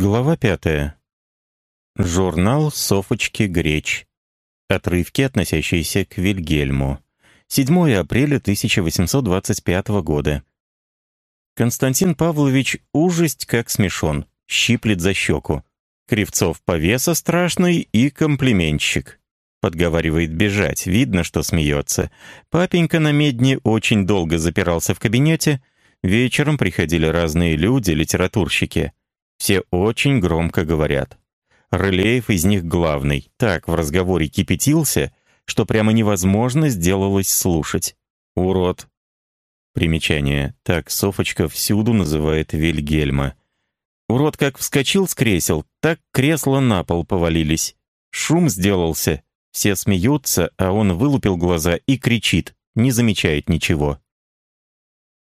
Глава пятая. Журнал «Софочки Греч». Отрывки, относящиеся к Вильгельму. 7 апреля 1825 года. Константин Павлович ужасть как смешон, щиплет за щеку. Кривцов повеса страшный и комплиментщик. Подговаривает бежать, видно, что смеется. Папенька на медне очень долго запирался в кабинете. Вечером приходили разные люди, литературщики. Все очень громко говорят. Рылеев из них главный. Так в разговоре кипятился, что прямо невозможно сделалось слушать. Урод. Примечание. Так Софочка всюду называет Вильгельма. Урод как вскочил с кресел, так кресла на пол повалились. Шум сделался. Все смеются, а он вылупил глаза и кричит, не замечает ничего.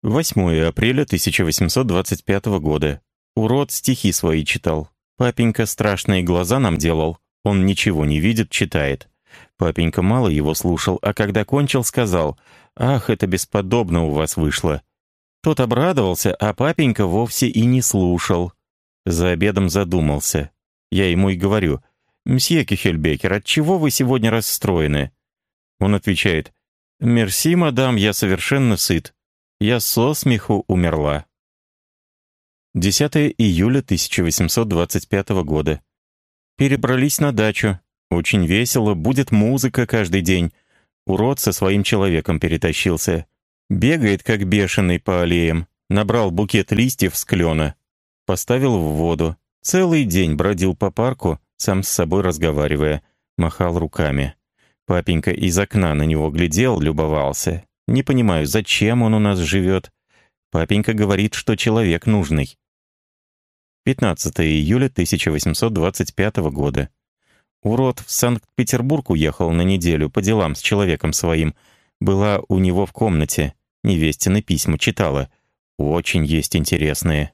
8 апреля 1825 года. Урод стихи свои читал. Папенька страшные глаза нам делал. Он ничего не видит, читает. Папенька мало его слушал, а когда кончил, сказал, «Ах, это бесподобно у вас вышло». Тот обрадовался, а папенька вовсе и не слушал. За обедом задумался. Я ему и говорю, «Мсье Кихельбекер, отчего вы сегодня расстроены?» Он отвечает, «Мерси, мадам, я совершенно сыт. Я со смеху умерла». 10 июля 1825 года. Перебрались на дачу. Очень весело, будет музыка каждый день. Урод со своим человеком перетащился. Бегает, как бешеный, по аллеям. Набрал букет листьев с клена. Поставил в воду. Целый день бродил по парку, сам с собой разговаривая. Махал руками. Папенька из окна на него глядел, любовался. Не понимаю, зачем он у нас живет. Папенька говорит, что человек нужный. 15 июля 1825 года. Урод в Санкт-Петербург уехал на неделю по делам с человеком своим. Была у него в комнате. Невестины письма читала. Очень есть интересные.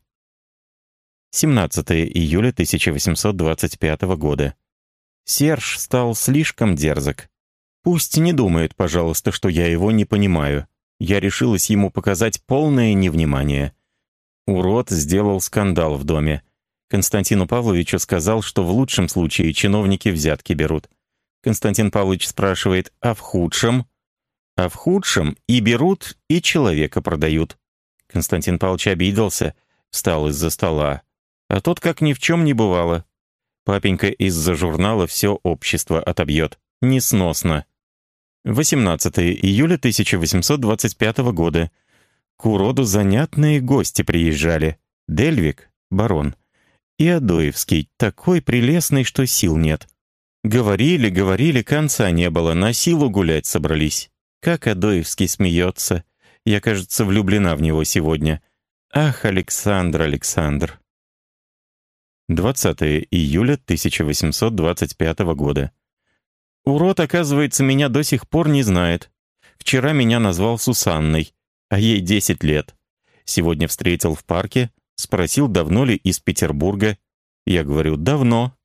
17 июля 1825 года. Серж стал слишком дерзок. Пусть не думает, пожалуйста, что я его не понимаю. Я решилась ему показать полное невнимание. Урод сделал скандал в доме. Константину Павловичу сказал, что в лучшем случае чиновники взятки берут. Константин Павлович спрашивает, а в худшем? А в худшем и берут, и человека продают. Константин Павлович обиделся, встал из-за стола. А тот как ни в чем не бывало. Папенька из-за журнала все общество отобьет. Несносно. 18 июля 1825 года. К уроду занятные гости приезжали. Дельвик, барон, и Адоевский, такой прелестный, что сил нет. Говорили, говорили, конца не было, на силу гулять собрались. Как Адоевский смеется. Я, кажется, влюблена в него сегодня. Ах, Александр, Александр. 20 июля 1825 года. Урод, оказывается, меня до сих пор не знает. Вчера меня назвал Сусанной, а ей 10 лет. Сегодня встретил в парке, Спросил, давно ли из Петербурга. Я говорю, давно.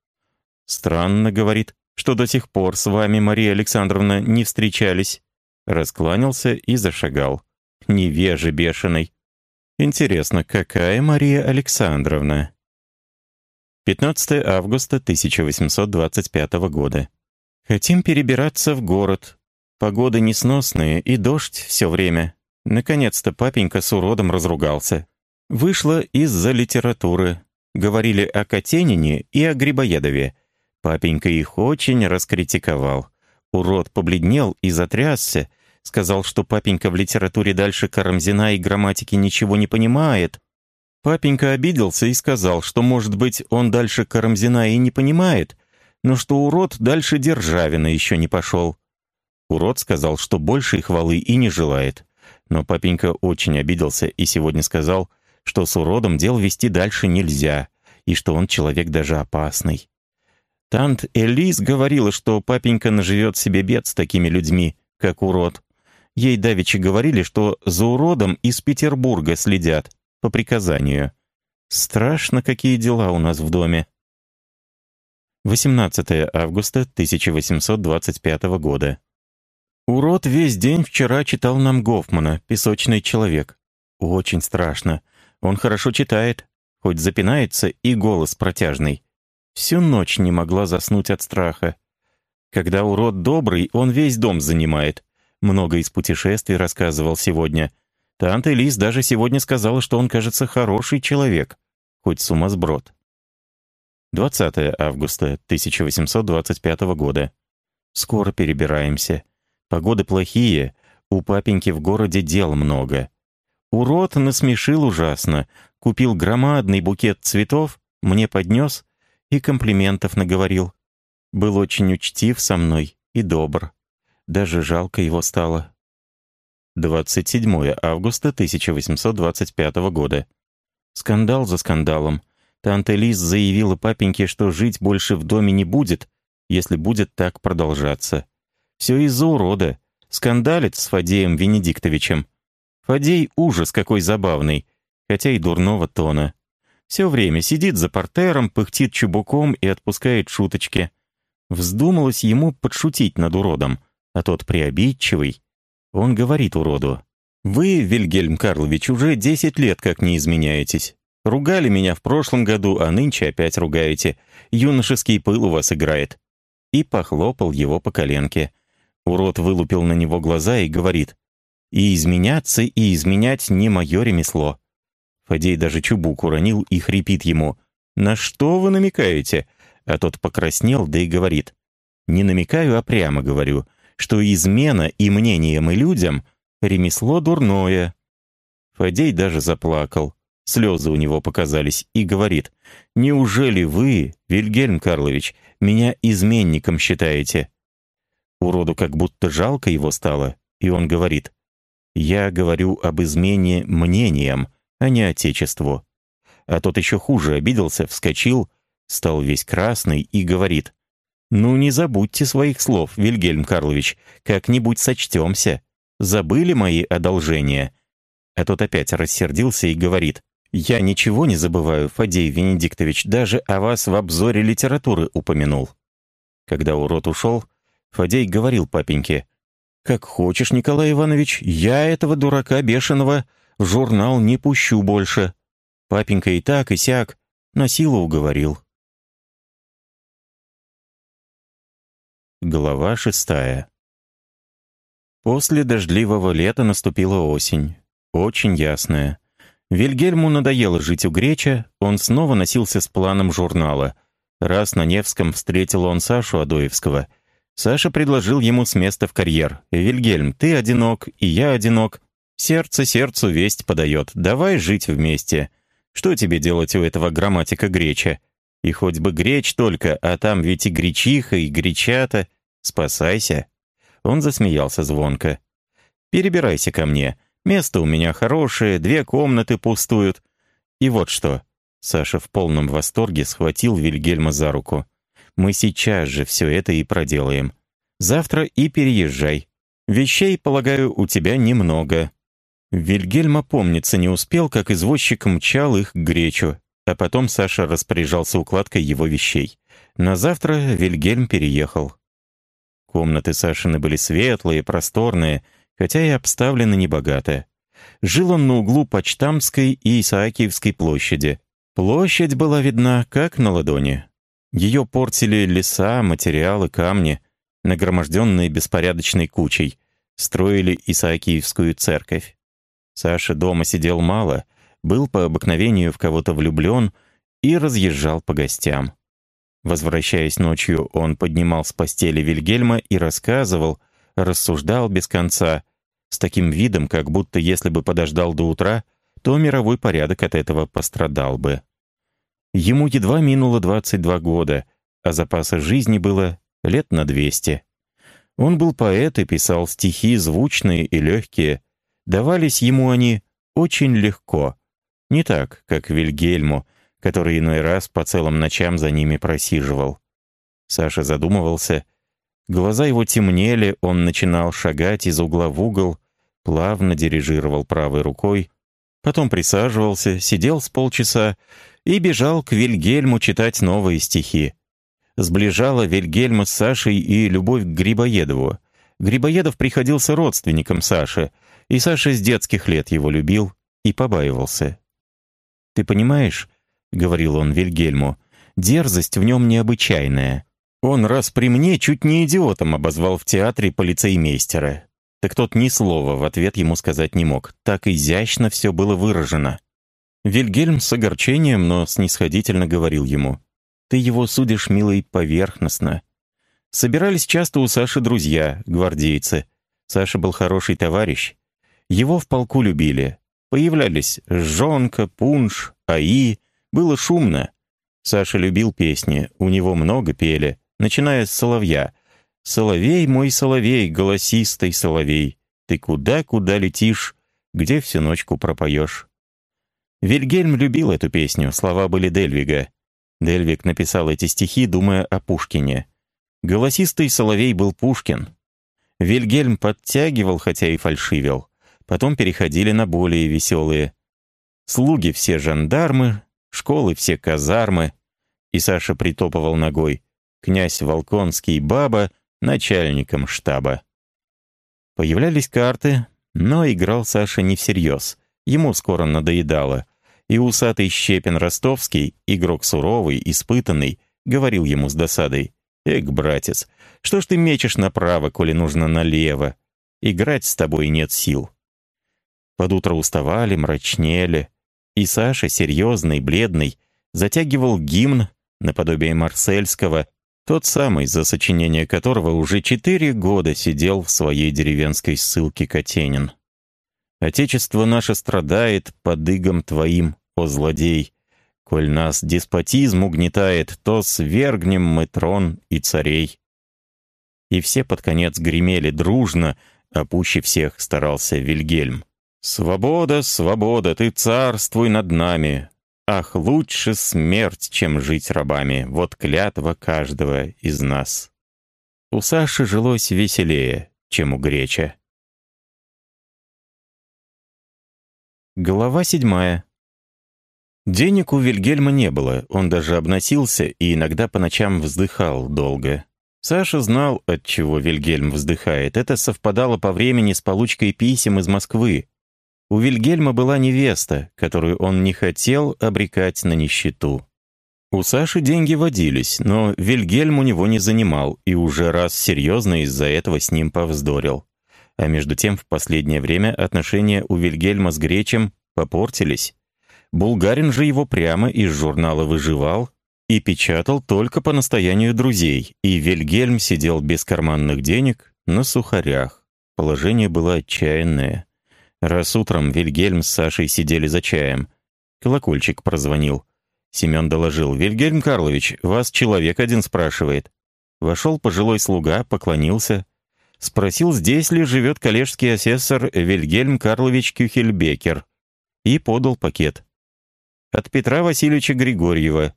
Странно, говорит, что до сих пор с вами, Мария Александровна, не встречались. Раскланялся и зашагал. Невеже бешеный. Интересно, какая Мария Александровна? 15 августа 1825 года. Хотим перебираться в город. Погода несносная и дождь все время. Наконец-то папенька с уродом разругался. Вышло из-за литературы. Говорили о Катенине и о Грибоедове. Папенька их очень раскритиковал. Урод побледнел и затрясся. Сказал, что папенька в литературе дальше Карамзина и грамматики ничего не понимает. Папенька обиделся и сказал, что, может быть, он дальше Карамзина и не понимает, но что урод дальше Державина еще не пошел. Урод сказал, что большей хвалы и не желает. Но папенька очень обиделся и сегодня сказал — что с уродом дел вести дальше нельзя, и что он человек даже опасный. Тант Элис говорила, что папенька наживет себе бед с такими людьми, как урод. Ей давеча говорили, что за уродом из Петербурга следят, по приказанию. Страшно, какие дела у нас в доме. 18 августа 1825 года. Урод весь день вчера читал нам Гофмана «Песочный человек». Очень страшно. Он хорошо читает. хоть запинается и голос протяжный. Всю ночь не могла заснуть от страха. Когда урод добрый, он весь дом занимает. Много из путешествий рассказывал сегодня. Танта Лис даже сегодня сказала, что он, кажется, хороший человек, хоть сумасброд. 20 августа 1825 года. Скоро перебираемся. Погоды плохие, у папеньки в городе дел много. Урод насмешил ужасно, купил громадный букет цветов, мне поднес и комплиментов наговорил. Был очень учтив со мной и добр. Даже жалко его стало. 27 августа 1825 года. Скандал за скандалом. Танта Лиз заявила папеньке, что жить больше в доме не будет, если будет так продолжаться. Все из-за урода. Скандалит с Фадеем Венедиктовичем. Фадей ужас какой забавный, хотя и дурного тона. Все время сидит за портером, пыхтит чубуком и отпускает шуточки. Вздумалось ему подшутить над уродом, а тот приобидчивый. Он говорит уроду, «Вы, Вильгельм Карлович, уже десять лет как не изменяетесь. Ругали меня в прошлом году, а нынче опять ругаете. Юношеский пыл у вас играет». И похлопал его по коленке. Урод вылупил на него глаза и говорит, «И изменяться, и изменять не мое ремесло». Фадей даже чубук уронил и хрипит ему, «На что вы намекаете?» А тот покраснел, да и говорит. «Не намекаю, а прямо говорю, что измена и мнением, и людям — ремесло дурное». Фадей даже заплакал. Слезы у него показались, и говорит, «Неужели вы, Вильгельм Карлович, меня изменником считаете?» Уроду как будто жалко его стало, и он говорит, «Я говорю об измене мнением, а не отечеству». А тот еще хуже обиделся, вскочил, стал весь красный и говорит, «Ну, не забудьте своих слов, Вильгельм Карлович, как-нибудь сочтемся. Забыли мои одолжения?» А тот опять рассердился и говорит, «Я ничего не забываю, Фадей Венедиктович, даже о вас в обзоре литературы упомянул». Когда урод ушел, Фадей говорил папеньке, «Как хочешь, Николай Иванович, я этого дурака бешеного в журнал не пущу больше». Папенька и так, и сяк, на силу уговорил. Глава шестая. После дождливого лета наступила осень. Очень ясная. Вильгельму надоело жить у Греча, он снова носился с планом журнала. Раз на Невском встретил он Сашу Адоевского. Саша предложил ему с места в карьер. «Вильгельм, ты одинок, и я одинок. Сердце сердцу весть подает. Давай жить вместе. Что тебе делать у этого грамматика Греча? И хоть бы греч только, а там ведь и гречиха, и гречата. Спасайся». Он засмеялся звонко. «Перебирайся ко мне. Место у меня хорошее, две комнаты пустуют. И вот что». Саша в полном восторге схватил Вильгельма за руку. «Мы сейчас же все это и проделаем. Завтра и переезжай. Вещей, полагаю, у тебя немного». Вильгельм опомниться не успел, как извозчик мчал их к Гречу, а потом Саша распоряжался укладкой его вещей. На завтра Вильгельм переехал. Комнаты Сашины были светлые, просторные, хотя и обставлены небогато. Жил он на углу Почтамской и Исаакиевской площади. Площадь была видна, как на ладони. Ее портили леса, материалы, камни, нагроможденные беспорядочной кучей. Строили Исаакиевскую церковь. Саша дома сидел мало, был по обыкновению в кого-то влюблен и разъезжал по гостям. Возвращаясь ночью, он поднимал с постели Вильгельма и рассказывал, рассуждал без конца, с таким видом, как будто если бы подождал до утра, то мировой порядок от этого пострадал бы. Ему едва минуло 22 года, а запаса жизни было лет на 200. Он был поэт и писал стихи звучные и легкие. Давались ему они очень легко. Не так, как Вильгельму, который иной раз по целым ночам за ними просиживал. Саша задумывался. Глаза его темнели, он начинал шагать из угла в угол, плавно дирижировал правой рукой, потом присаживался, сидел с полчаса и бежал к Вильгельму читать новые стихи. Сближала Вильгельма с Сашей и любовь к Грибоедову. Грибоедов приходился родственником Саши, и Саша с детских лет его любил и побаивался. «Ты понимаешь, — говорил он Вильгельму. «Дерзость в нем необычайная. Он раз при мне чуть не идиотом обозвал в театре полицеймейстера. Так тот ни слова в ответ ему сказать не мог. Так изящно все было выражено. Вильгельм с огорчением, но снисходительно говорил ему. «Ты его судишь, милый, поверхностно». Собирались часто у Саши друзья, гвардейцы. Саша был хороший товарищ. Его в полку любили. Появлялись жонка, пунш, аи. Было шумно. Саша любил песни, у него много пели, начиная с соловья. «Соловей мой соловей, голосистый соловей, ты куда-куда летишь, где всю ночку пропоешь?» Вильгельм любил эту песню, слова были Дельвига. Дельвиг написал эти стихи, думая о Пушкине. Голосистый соловей был Пушкин. Вильгельм подтягивал, хотя и фальшивил. Потом переходили на более веселые. Слуги все жандармы, школы все казармы. И Саша притопывал ногой. Князь Волконский баба начальником штаба. Появлялись карты, но играл Саша не всерьез. Ему скоро надоедало. И усатый Щепин Ростовский, игрок суровый, испытанный, говорил ему с досадой. «Эк, братец, что ж ты мечешь направо, коли нужно налево? Играть с тобой нет сил». Под утро уставали, мрачнели. И Саша, серьезный, бледный, затягивал гимн наподобие марсельского, тот самый, за сочинение которого уже четыре года сидел в своей деревенской ссылке Катенин. «Отечество наше страдает под игом твоим, о злодей. Коль нас деспотизм угнетает, то свергнем мы трон и царей». И все под конец гремели дружно, а пуще всех старался Вильгельм. «Свобода, свобода, ты царствуй над нами! Ах, лучше смерть, чем жить рабами, вот клятва каждого из нас!» У Саши жилось веселее, чем у Греча. Глава седьмая. Денег у Вильгельма не было, он даже обносился и иногда по ночам вздыхал долго. Саша знал, от чего Вильгельм вздыхает. Это совпадало по времени с получкой писем из Москвы. У Вильгельма была невеста, которую он не хотел обрекать на нищету. У Саши деньги водились, но Вильгельм у него не занимал и уже раз серьезно из-за этого с ним повздорил. А между тем в последнее время отношения у Вильгельма с Гречем попортились. Булгарин же его прямо из журнала выживал и печатал только по настоянию друзей, и Вильгельм сидел без карманных денег на сухарях. Положение было отчаянное. Раз утром Вильгельм с Сашей сидели за чаем. Колокольчик прозвонил. Семен доложил. «Вильгельм Карлович, вас человек один спрашивает». Вошел пожилой слуга, поклонился. Спросил, здесь ли живет коллежский асессор Вильгельм Карлович Кюхельбекер. И подал пакет. От Петра Васильевича Григорьева.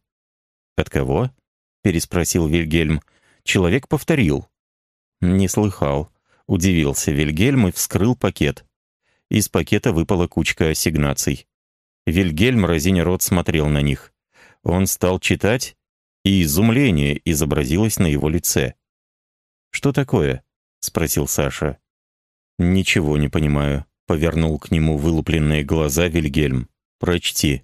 «От кого?» — переспросил Вильгельм. Человек повторил. «Не слыхал». Удивился Вильгельм и вскрыл пакет. Из пакета выпала кучка ассигнаций. Вильгельм, разиня рот, смотрел на них. Он стал читать, и изумление изобразилось на его лице. «Что такое?» — спросил Саша. «Ничего не понимаю», — повернул к нему вылупленные глаза Вильгельм. «Прочти».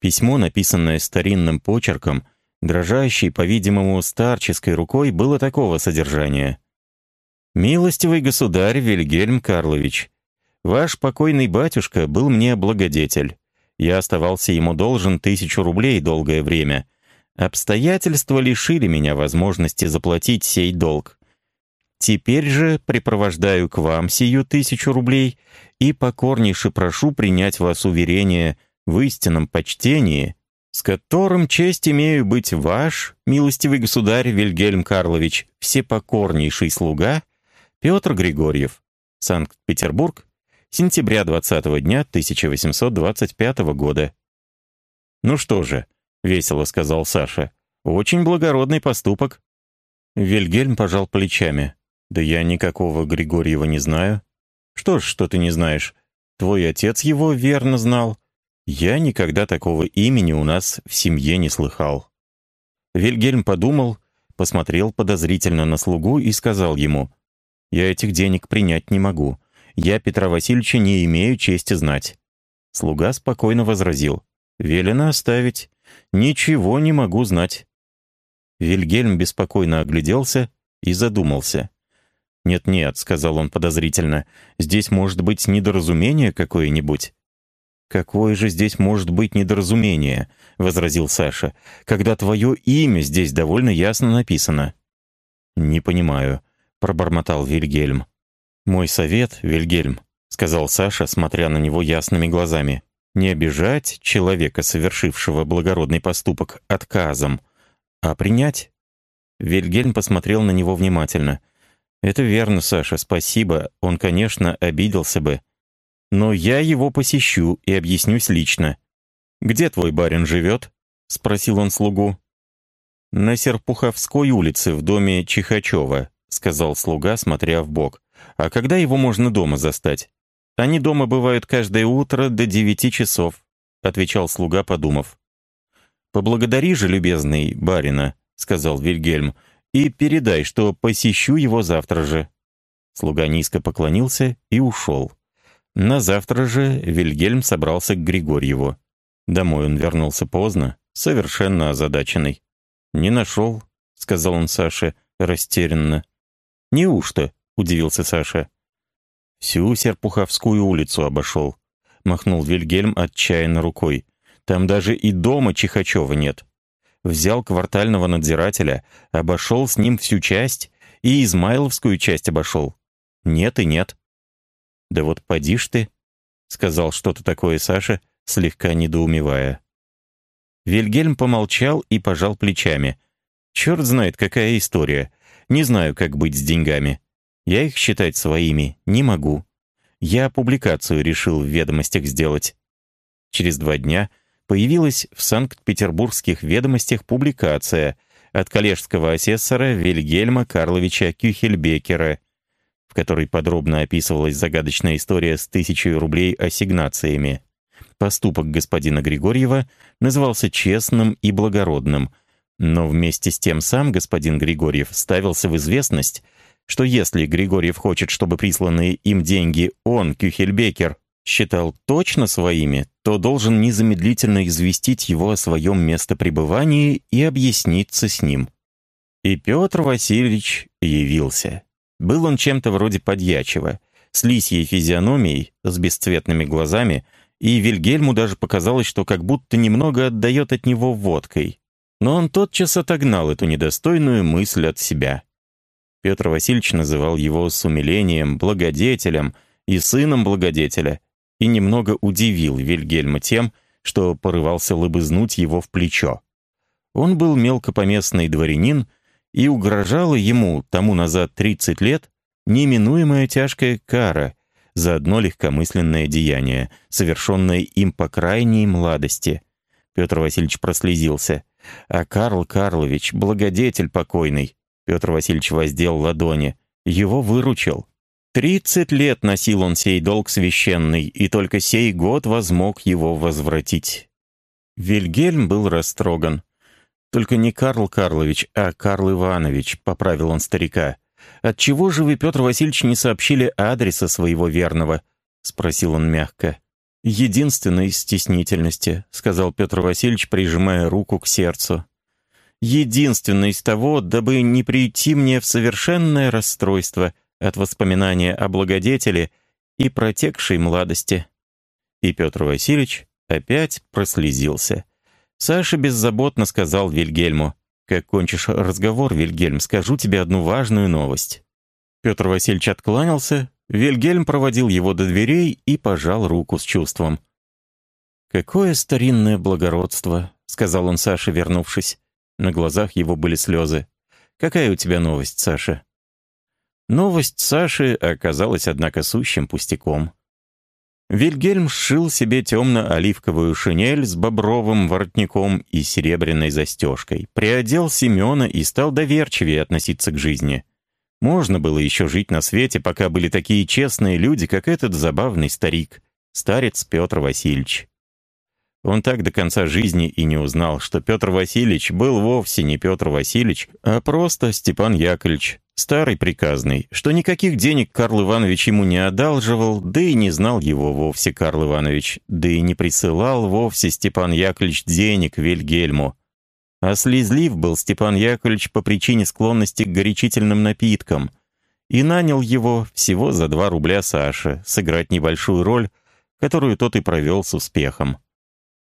Письмо, написанное старинным почерком, дрожащей, по-видимому, старческой рукой, было такого содержания. «Милостивый государь Вильгельм Карлович, ваш покойный батюшка был мне благодетель. Я оставался ему должен тысячу рублей долгое время. Обстоятельства лишили меня возможности заплатить сей долг. Теперь же припровождаю к вам сию тысячу рублей и покорнейше прошу принять вас уверение – в истинном почтении, с которым честь имею быть ваш, милостивый государь Вильгельм Карлович, всепокорнейший слуга, Петр Григорьев, Санкт-Петербург, сентября 20 дня 1825 года. «Ну что же», — весело сказал Саша, — «очень благородный поступок». Вильгельм пожал плечами. «Да я никакого Григорьева не знаю». «Что ж, что ты не знаешь? Твой отец его верно знал. Я никогда такого имени у нас в семье не слыхал. Вильгельм подумал, посмотрел подозрительно на слугу и сказал ему, «Я этих денег принять не могу. Я Петра Васильевича не имею чести знать». Слуга спокойно возразил, «Велено оставить. «Ничего не могу знать». Вильгельм беспокойно огляделся и задумался. «Нет-нет», — сказал он подозрительно, — «здесь может быть недоразумение какое-нибудь». «Какое же здесь может быть недоразумение?» — возразил Саша, «когда твое имя здесь довольно ясно написано». «Не понимаю», — пробормотал Вильгельм. «Мой совет, Вильгельм», — сказал Саша, смотря на него ясными глазами, «не обижать человека, совершившего благородный поступок, отказом, а принять». Вильгельм посмотрел на него внимательно. «Это верно, Саша, спасибо. Он, конечно, обиделся бы. Но я его посещу и объяснюсь лично. «Где твой барин живет?» — спросил он слугу. «На Серпуховской улице, в доме Чихачева», — сказал слуга, смотря в бок. «А когда его можно дома застать?» «Они дома бывают каждое утро до девяти часов», — отвечал слуга, подумав. «Поблагодари же, любезный барина», — сказал Вильгельм, «и передай, что посещу его завтра же». Слуга низко поклонился и ушел. На завтра же Вильгельм собрался к Григорьеву. Домой он вернулся поздно, совершенно озадаченный. «Не нашел», — сказал он Саше растерянно. «Неужто?» — удивился Саша. «Всю Серпуховскую улицу обошел», — махнул Вильгельм отчаянно рукой. «Там даже и дома Чихачева нет. Взял квартального надзирателя, обошел с ним всю часть и Измайловскую часть обошел. Нет и нет. «Да вот поди ж ты», — сказал что-то такое Саша, слегка недоумевая. Вильгельм помолчал и пожал плечами. «Черт знает, какая история. Не знаю, как быть с деньгами. Я их считать своими не могу. Я публикацию решил в ведомостях сделать». Через два дня появилась в Санкт-Петербургских ведомостях публикация от коллежского асессора Вильгельма Карловича Кюхельбекера в которой подробно описывалась загадочная история с тысячей рублей ассигнациями. Поступок господина Григорьева назывался честным и благородным, но вместе с тем сам господин Григорьев ставился в известность, что если Григорьев хочет, чтобы присланные им деньги он, Кюхельбекер, считал точно своими, то должен незамедлительно известить его о своем местопребывании и объясниться с ним. И Петр Васильевич явился. Был он чем-то вроде подьячего, с лисьей физиономией, с бесцветными глазами, и Вильгельму даже показалось, что как будто немного отдает от него водкой. Но он тотчас отогнал эту недостойную мысль от себя. Петр Васильевич называл его с умилением благодетелем и сыном благодетеля, и немного удивил Вильгельма тем, что порывался лобызнуть его в плечо. Он был мелкопоместный дворянин, и угрожала ему, тому назад 30 лет, неминуемая тяжкая кара за одно легкомысленное деяние, совершенное им по крайней младости. Петр Васильевич прослезился. А Карл Карлович, благодетель покойный, Петр Васильевич воздел ладони, его выручил. Тридцать лет носил он сей долг священный, и только сей год возмог его возвратить. Вильгельм был растроган. «Только не Карл Карлович, а Карл Иванович», — поправил он старика. «Отчего же вы, Петр Васильевич, не сообщили адреса своего верного?» — спросил он мягко. «Единственной стеснительности», — сказал Петр Васильевич, прижимая руку к сердцу. «Единственное из того, дабы не прийти мне в совершенное расстройство от воспоминания о благодетеле и протекшей младости». И Петр Васильевич опять прослезился. Саша беззаботно сказал Вильгельму. «Как кончишь разговор, Вильгельм, скажу тебе одну важную новость». Петр Васильевич откланялся, Вильгельм проводил его до дверей и пожал руку с чувством. «Какое старинное благородство», — сказал он Саше, вернувшись. На глазах его были слезы. «Какая у тебя новость, Саша?» Новость Саши оказалась, однако, сущим пустяком. Вильгельм сшил себе темно-оливковую шинель с бобровым воротником и серебряной застежкой, приодел Семена и стал доверчивее относиться к жизни. Можно было еще жить на свете, пока были такие честные люди, как этот забавный старик, старец Петр Васильевич. Он так до конца жизни и не узнал, что Петр Васильевич был вовсе не Петр Васильевич, а просто Степан Яковлевич, старый приказный, что никаких денег Карл Иванович ему не одалживал, да и не знал его вовсе Карл Иванович, да и не присылал вовсе Степан Яковлевич денег Вильгельму. А слезлив был Степан Яковлевич по причине склонности к горячительным напиткам и нанял его всего за два рубля Саше сыграть небольшую роль, которую тот и провел с успехом.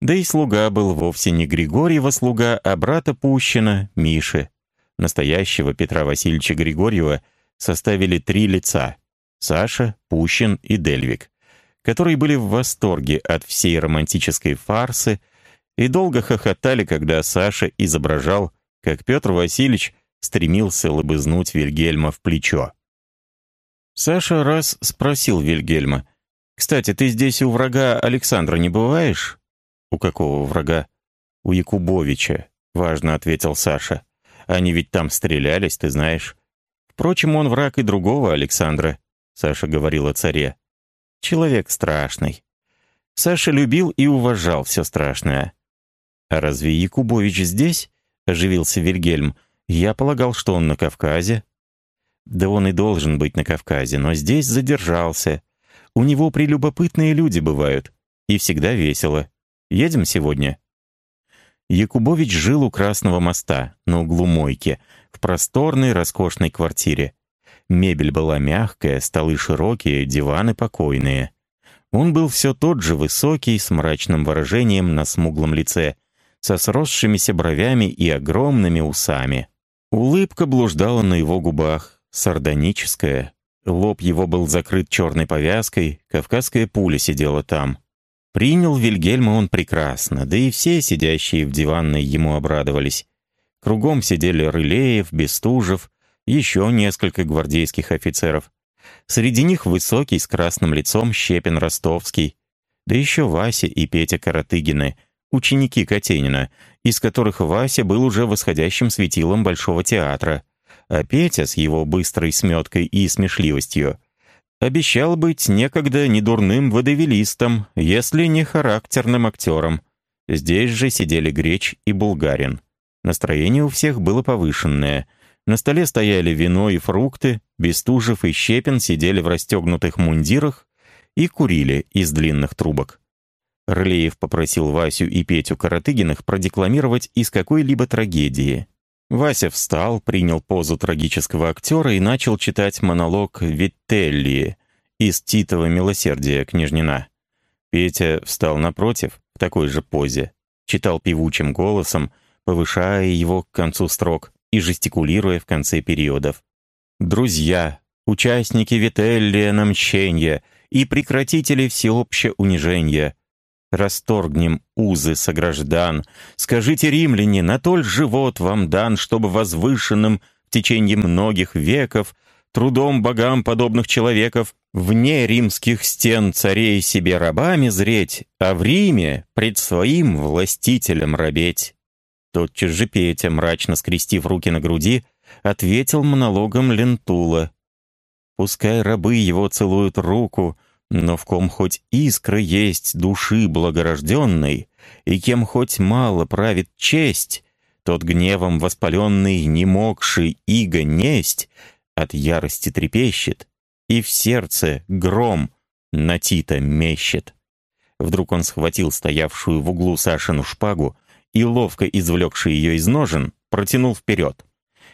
Да и слуга был вовсе не Григорьева слуга, а брата Пущина, Миши. Настоящего Петра Васильевича Григорьева составили три лица — Саша, Пущин и Дельвик, которые были в восторге от всей романтической фарсы и долго хохотали, когда Саша изображал, как Петр Васильевич стремился лобызнуть Вильгельма в плечо. Саша раз спросил Вильгельма, «Кстати, ты здесь у врага Александра не бываешь?» «У какого врага?» «У Якубовича», — важно ответил Саша. «Они ведь там стрелялись, ты знаешь». «Впрочем, он враг и другого Александра», — Саша говорил о царе. «Человек страшный». Саша любил и уважал все страшное. «А разве Якубович здесь?» — оживился Вильгельм. «Я полагал, что он на Кавказе». «Да он и должен быть на Кавказе, но здесь задержался. У него прелюбопытные люди бывают. И всегда весело. Едем сегодня?» Якубович жил у Красного моста, на углу мойки, в просторной, роскошной квартире. Мебель была мягкая, столы широкие, диваны покойные. Он был все тот же высокий, с мрачным выражением на смуглом лице, со сросшимися бровями и огромными усами. Улыбка блуждала на его губах, сардоническая. Лоб его был закрыт черной повязкой, кавказская пуля сидела там. Принял Вильгельма он прекрасно, да и все сидящие в диванной ему обрадовались. Кругом сидели Рылеев, Бестужев, еще несколько гвардейских офицеров. Среди них высокий с красным лицом Щепин Ростовский, да еще Вася и Петя Каратыгины, ученики Катенина, из которых Вася был уже восходящим светилом Большого театра, а Петя с его быстрой сметкой и смешливостью Обещал быть некогда недурным водевилистом, если не характерным актером. Здесь же сидели Греч и Булгарин. Настроение у всех было повышенное. На столе стояли вино и фрукты, Бестужев и Щепин сидели в расстегнутых мундирах и курили из длинных трубок. Рылеев попросил Васю и Петю Каратыгиных продекламировать из какой-либо трагедии. Вася встал, принял позу трагического актера и начал читать монолог Вителлии из «Титова милосердия» княжнина. Петя встал напротив, в такой же позе, читал певучим голосом, повышая его к концу строк и жестикулируя в конце периодов. «Друзья, участники Вителлия на мщенье и прекратители всеобщее унижения, Расторгнем узы сограждан. Скажите, римляне, на толь живот вам дан, чтобы возвышенным в течение многих веков трудом богам подобных человеков вне римских стен царей себе рабами зреть, а в Риме пред своим властителем рабеть. Тотчас же Петя, мрачно скрестив руки на груди, ответил монологом Лентула. «Пускай рабы его целуют руку, но в ком хоть искра есть души благорожденной, и кем хоть мало правит честь, тот гневом воспаленный, не могший иго несть, от ярости трепещет, и в сердце гром на Тита мещет. Вдруг он схватил стоявшую в углу Сашину шпагу и, ловко извлекший ее из ножен, протянул вперед.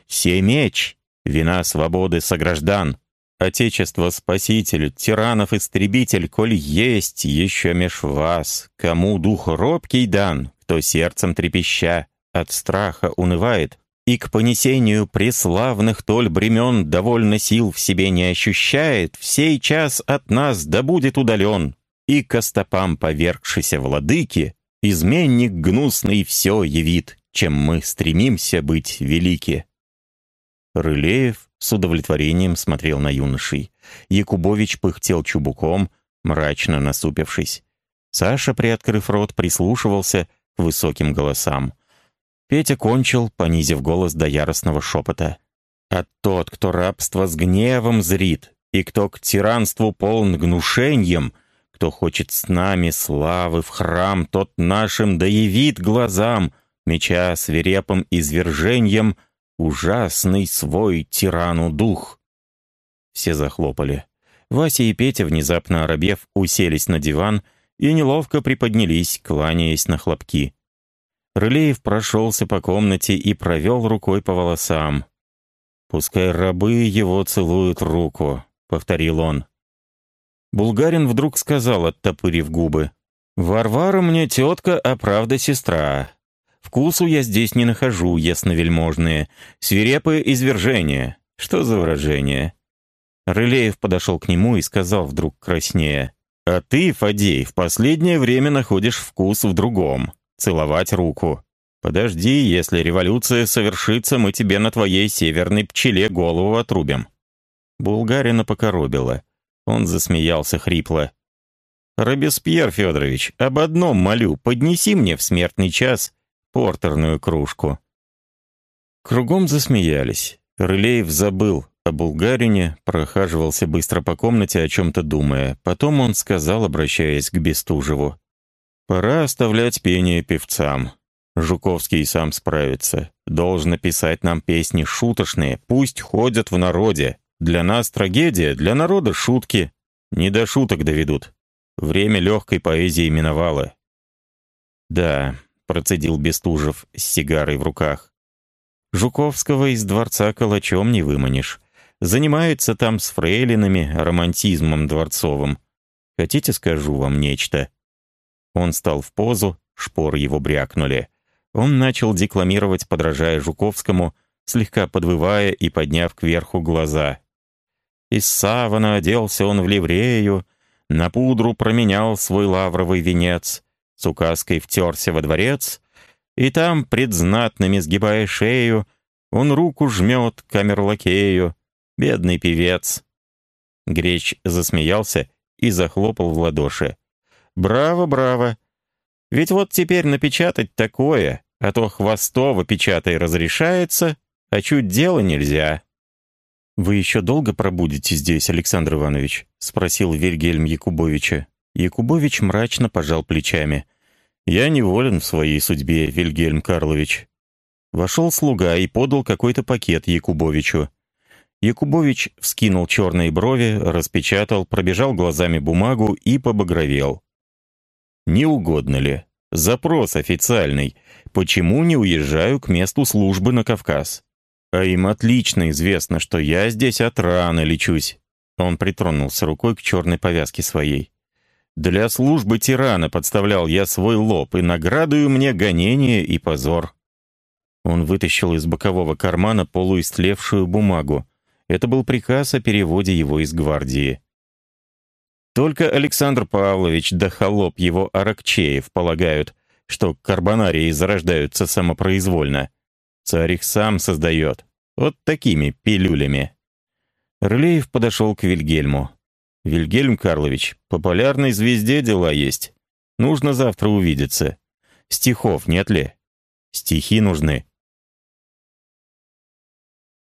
«Се меч! Вина свободы сограждан! Отечество, спаситель, тиранов-истребитель, коль есть еще меж вас, кому дух робкий дан, кто сердцем трепеща от страха унывает, и к понесению преславных толь бремен довольно сил в себе не ощущает, в сей час от нас да будет удален, и к стопам повергшися владыки, изменник гнусный все явит, чем мы стремимся быть велики. Рылеев с удовлетворением смотрел на юношей. Якубович пыхтел чубуком, мрачно насупившись. Саша, приоткрыв рот, прислушивался к высоким голосам. Петя кончил, понизив голос до яростного шепота. «А тот, кто рабство с гневом зрит, и кто к тиранству полн гнушеньем, Кто хочет с нами славы в храм, тот нашим да явит глазам, меча свирепым извержением, ужасный свой тирану дух. Все захлопали. Вася и Петя, внезапно оробев, уселись на диван и неловко приподнялись, кланяясь на хлопки. Рылеев прошелся по комнате и провел рукой по волосам. «Пускай рабы его целуют руку», — повторил он. Булгарин вдруг сказал, оттопырив губы. «Варвара мне тетка, а правда сестра. Вкусу я здесь не нахожу, ясновельможные. Свирепое извержение. Что за выражение?» Рылеев подошел к нему и сказал вдруг краснее. «А ты, Фадей, в последнее время находишь вкус в другом. Целовать руку. Подожди, если революция совершится, мы тебе на твоей северной пчеле голову отрубим». Булгарина покоробила. Он засмеялся хрипло. «Робеспьер Федорович, об одном молю, поднеси мне в смертный час портерную кружку». Кругом засмеялись. Рылеев забыл о булгарине, прохаживался быстро по комнате, о чем-то думая. Потом он сказал, обращаясь к Бестужеву. «Пора оставлять пение певцам. Жуковский сам справится. Должен писать нам песни шуточные, пусть ходят в народе. Для нас трагедия, для народа шутки. Не до шуток доведут. Время легкой поэзии миновало. «Да», — процедил Бестужев с сигарой в руках. «Жуковского из дворца калачом не выманишь. Занимается там с фрейлинами, романтизмом дворцовым. Хотите, скажу вам нечто?» Он стал в позу, шпоры его брякнули. Он начал декламировать, подражая Жуковскому, слегка подвывая и подняв кверху глаза. Из савана оделся он в ливрею, на пудру променял свой лавровый венец, с указкой втерся во дворец, и там, пред знатными сгибая шею, он руку жмет камерлакею, бедный певец. Греч засмеялся и захлопал в ладоши. «Браво, браво! Ведь вот теперь напечатать такое, а то хвостово печатай разрешается, а чуть дело нельзя». «Вы еще долго пробудете здесь, Александр Иванович?» — спросил Вильгельм Якубовича. Якубович мрачно пожал плечами. «Я неволен в своей судьбе, Вильгельм Карлович». Вошел слуга и подал какой-то пакет Якубовичу. Якубович вскинул черные брови, распечатал, пробежал глазами бумагу и побагровел. «Не угодно ли? Запрос официальный. Почему не уезжаю к месту службы на Кавказ? А им отлично известно, что я здесь от раны лечусь. Он притронулся рукой к черной повязке своей. Для службы тирана подставлял я свой лоб, и наградую мне гонение и позор. Он вытащил из бокового кармана полуистлевшую бумагу. Это был приказ о переводе его из гвардии. Только Александр Павлович да холоп его Аракчеев полагают, что карбонарии зарождаются самопроизвольно. Царь их сам создает. Вот такими пилюлями. Рылеев подошел к Вильгельму. «Вильгельм Карлович, по полярной звезде дела есть. Нужно завтра увидеться. Стихов нет ли?» «Стихи нужны.